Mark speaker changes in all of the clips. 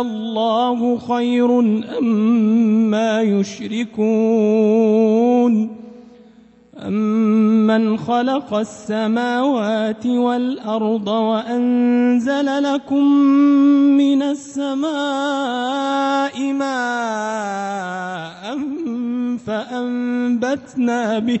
Speaker 1: الله خير أما يشركون أمن خلق السماوات والأرض وأنزل لكم من السماء ماء فأنبتنا به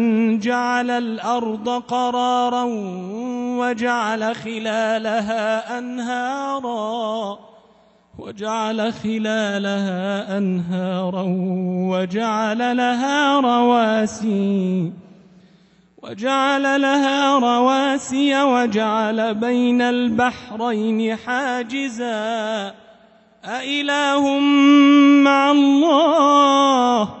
Speaker 1: جعل الأرض قرارا وجعل خلالها أنهارا وجعل خلالها أنهارا وجعل لها رواسي وجعل لها رواسي وجعل بين البحرين حاجزا. أإله مع الله؟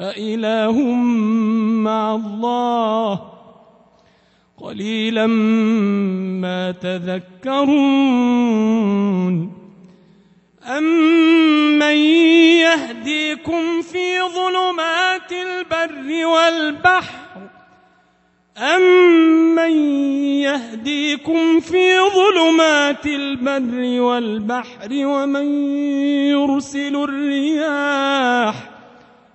Speaker 1: أإله مع الله قليلا ما تذكرون أمن يهديكم في ظلمات البر والبحر أمن يهديكم في ظلمات البر والبحر ومن يرسل الرياح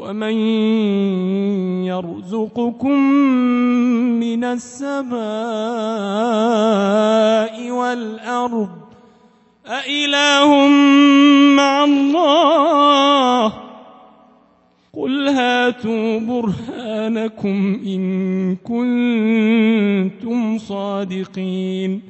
Speaker 1: ومن يرزقكم من السماء والأرض أإله مع الله؟ قل هاتوا برهانكم إن كنتم صادقين.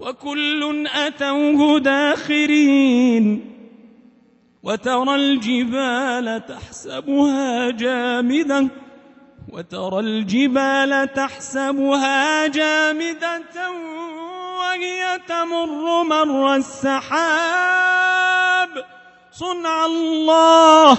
Speaker 1: وكل أتوه داخرين وترى الجبال تحسبها جامدة وترى الجبال تحسبها جامدة وهي تمر مر السحاب صنع الله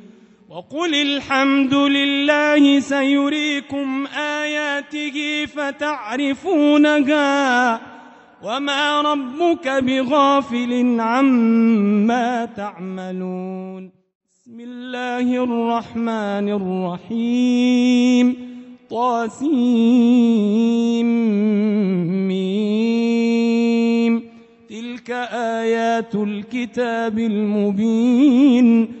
Speaker 1: وقل الحمد لله سيريكم آياته فتعرفونها وما ربك بغافل عما تعملون بسم الله الرحمن الرحيم طاسيم تلك آيات الكتاب المبين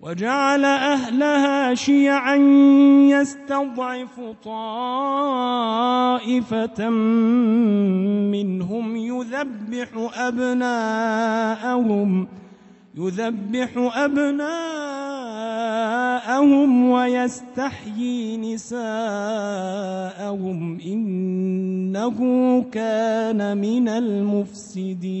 Speaker 1: وجعل أهلها شيعا يستضعف طائفة منهم يذبح أبناءهم يذبح أبناءهم ويستحيي نساءهم. إنه كان من المفسدين.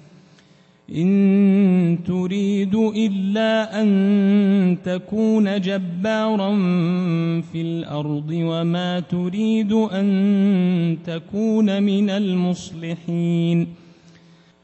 Speaker 1: إن تريد إلا أن تكون جبارا في الأرض وما تريد أن تكون من المصلحين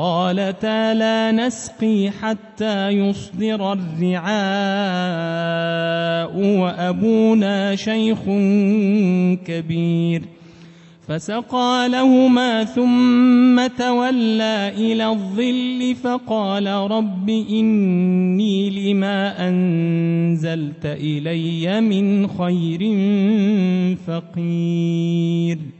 Speaker 1: قالتا لا نسقي حتى يصدر الرعاء وأبونا شيخ كبير. فسقى لهما ثم تولى إلى الظل فقال رب إني لما أنزلت إلي من خير فقير.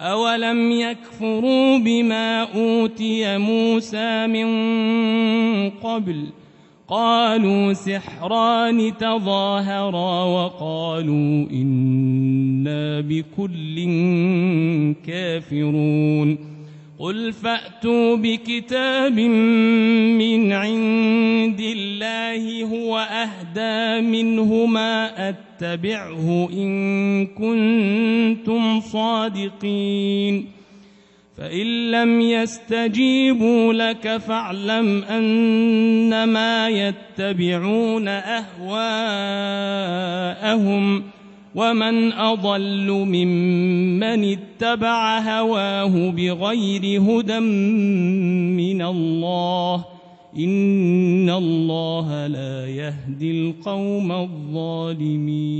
Speaker 1: أولم يكفروا بما أوتي موسى من قبل قالوا سحران تظاهرا وقالوا إنا بكل كافرون قل فأتوا بكتاب من عند الله هو أهدى منهما أتبعه إن كنتم صادقين. فإن لم يستجيبوا لك فاعلم أنما يتبعون أهواءهم ومن أضل ممن اتبع هواه بغير هدى من الله. إن الله لا يهدي القوم الظالمين